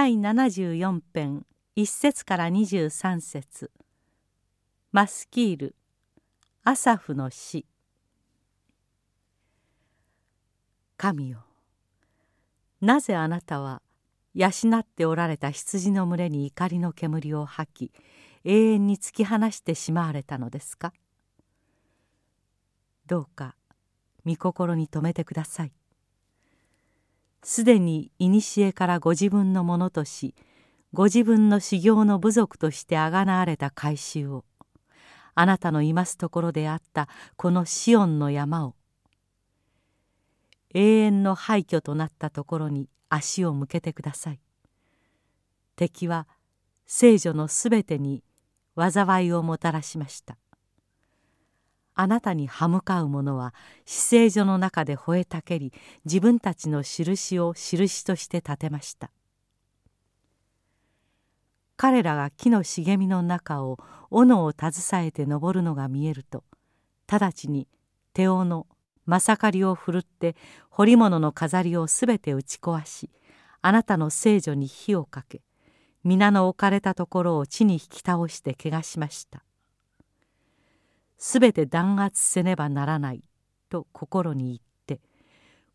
第74編1節から23節。マスキールアサフの詩神よなぜあなたは養っておられた羊の群れに怒りの煙を吐き永遠に突き放してしまわれたのですか？どうか御心に留めてください。すでに古からご自分のものとしご自分の修行の部族としてあがなわれた改宗をあなたのいますところであったこのシオンの山を永遠の廃墟となったところに足を向けてください。敵は聖女のすべてに災いをもたらしました。あなたに歯向かう者は死聖所の中で吠えたけり自分たちの印を印として立てました。彼らが木の茂みの中を斧を携えて登るのが見えると直ちに手尾のまさかりを振るって彫り物の飾りをすべて打ち壊しあなたの聖女に火をかけ皆の置かれたところを地に引き倒して汚しました。すべて弾圧せねばならない。と心に言って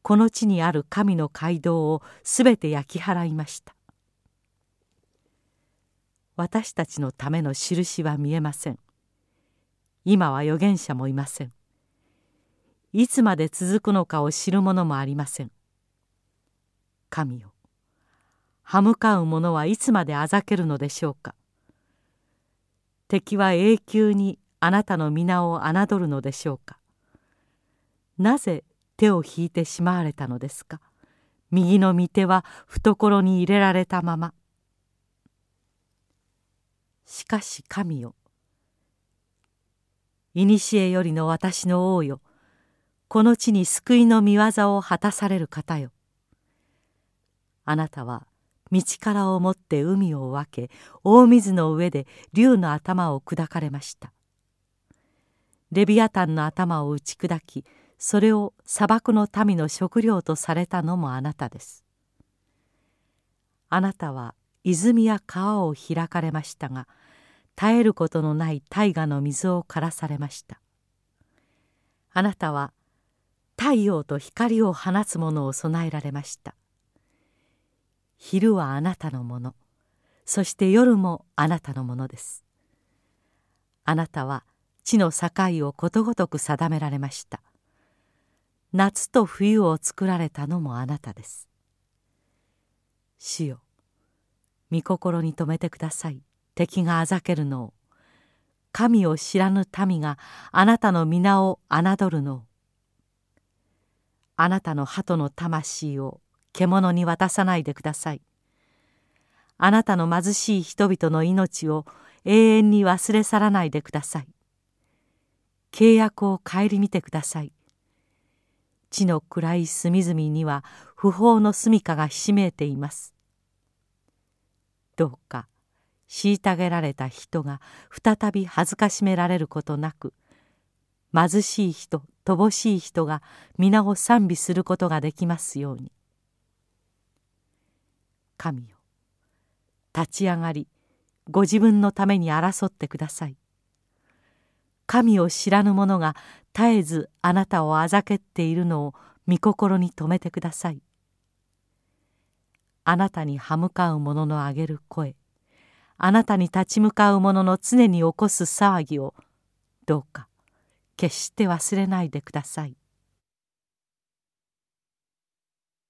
この地にある神の街道をすべて焼き払いました。私たちのための印は見えません。今は預言者もいません。いつまで続くのかを知る者もありません。神よ歯向かう者はいつまであざけるのでしょうか。敵は永久にあなたの皆を侮るのでしょうか？なぜ手を引いてしまわれたのですか？右の御手は懐に入れられたまま。しかし神よ古よりの私の王よこの地に救いの御業を果たされる方よ。あなたは道からをもって海を分け大水の上で竜の頭を砕かれました。レビアタンの頭を打ち砕きそれを砂漠の民の食料とされたのもあなたです。あなたは泉や川を開かれましたが絶えることのない大河の水を枯らされました。あなたは太陽と光を放つものを備えられました。昼はあなたのものそして夜もあなたのものです。あなたは地の境をことごとく定められました。夏と冬を作られたのもあなたです。主よ御心に留めてください。敵があざけるのを。神を知らぬ民があなたの皆を侮るのを。あなたの鳩の魂を獣に渡さないでください。あなたの貧しい人々の命を永遠に忘れ去らないでください。契約を顧みてください。地の暗い隅々には不法の住処がひしめいています。どうか虐げられた人が再び恥ずかしめられることなく貧しい人乏しい人が皆を賛美することができますように。神よ立ち上がりご自分のために争ってください。神を知らぬ者が絶えずあなたをあざけっているのを御心に留めてください。あなたに歯向かう者のあげる声あなたに立ち向かう者の常に起こす騒ぎをどうか決して忘れないでください。